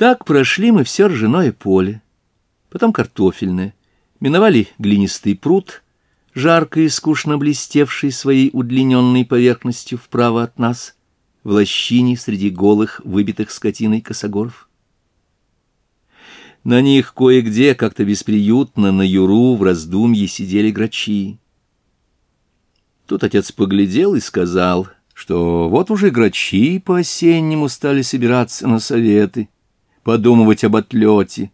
Так прошли мы все ржаное поле, потом картофельное, миновали глинистый пруд, жарко и скучно блестевший своей удлиненной поверхностью вправо от нас, в лощине среди голых, выбитых скотиной косогоров. На них кое-где как-то бесприютно на юру в раздумье сидели грачи. Тут отец поглядел и сказал, что вот уже грачи по-осеннему стали собираться на советы подумывать об отлете.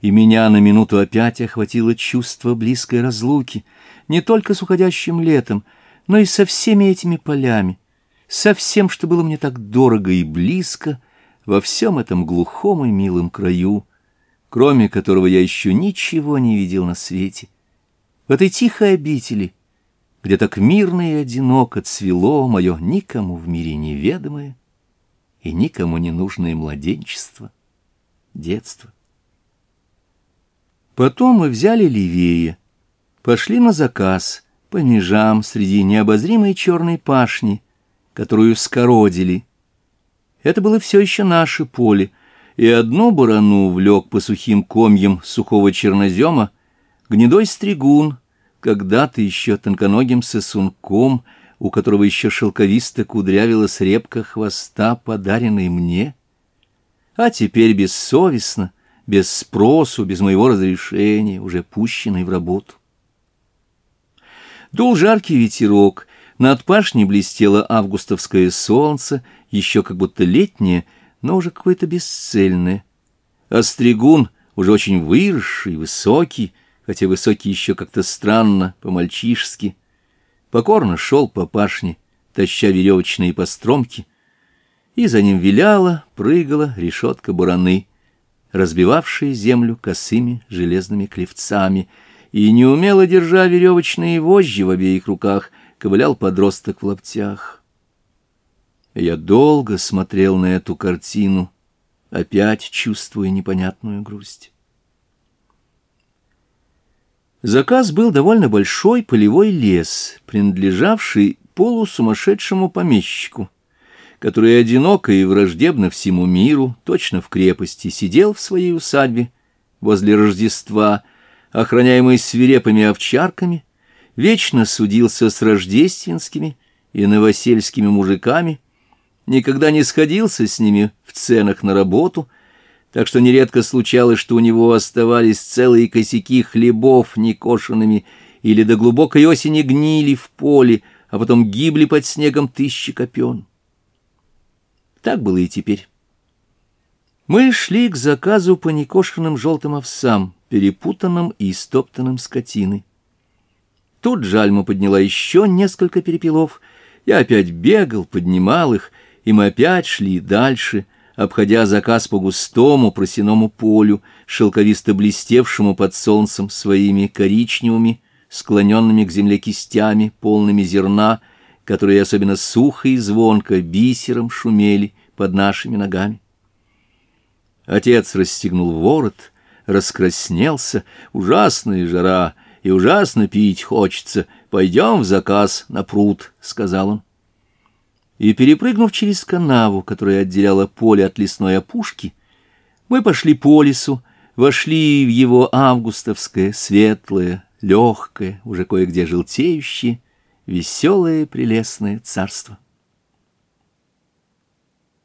И меня на минуту опять охватило чувство близкой разлуки, не только с уходящим летом, но и со всеми этими полями, со всем, что было мне так дорого и близко во всем этом глухом и милом краю, кроме которого я еще ничего не видел на свете. В этой тихой обители — где так мирно и одиноко цвело мое никому в мире неведомое и никому не нужное младенчество, детство. Потом мы взяли левее, пошли на заказ по межам среди необозримой черной пашни, которую скородили. Это было все еще наше поле, и одну барану влек по сухим комьям сухого чернозема гнедой стригун, когда-то еще тонконогим сосунком — у которого еще шелковисто кудрявилась репка хвоста, подаренной мне? А теперь бессовестно, без спросу, без моего разрешения, уже пущенный в работу. Дул жаркий ветерок, над пашней блестело августовское солнце, еще как будто летнее, но уже какое-то бесцельное. А Остригун, уже очень выросший, высокий, хотя высокий еще как-то странно, по мальчишски. — покорно шел по пашне, таща веревочные постромки, и за ним виляла, прыгала решетка бураны, разбивавшая землю косыми железными клевцами, и, неумело держа веревочные вожжи в обеих руках, ковылял подросток в лаптях. Я долго смотрел на эту картину, опять чувствуя непонятную грусть. Заказ был довольно большой полевой лес, принадлежавший полусумасшедшему помещику, который одиноко и враждебно всему миру, точно в крепости, сидел в своей усадьбе возле Рождества, охраняемый свирепыми овчарками, вечно судился с рождественскими и новосельскими мужиками, никогда не сходился с ними в ценах на работу — так что нередко случалось, что у него оставались целые косяки хлебов некошенными или до глубокой осени гнили в поле, а потом гибли под снегом тысячи копен. Так было и теперь. Мы шли к заказу по некошенным желтым овсам, перепутанным и истоптанным скотиной. Тут Жальма подняла еще несколько перепелов. Я опять бегал, поднимал их, и мы опять шли дальше — обходя заказ по густому просяному полю, шелковисто блестевшему под солнцем своими коричневыми, склоненными к земле кистями, полными зерна, которые особенно сухо и звонко бисером шумели под нашими ногами. Отец расстегнул ворот, раскраснелся, ужасная жара, и ужасно пить хочется, пойдем в заказ на пруд, — сказал он и, перепрыгнув через канаву, которая отделяла поле от лесной опушки, мы пошли по лесу, вошли в его августовское, светлое, легкое, уже кое-где желтеющее, веселое, прелестное царство.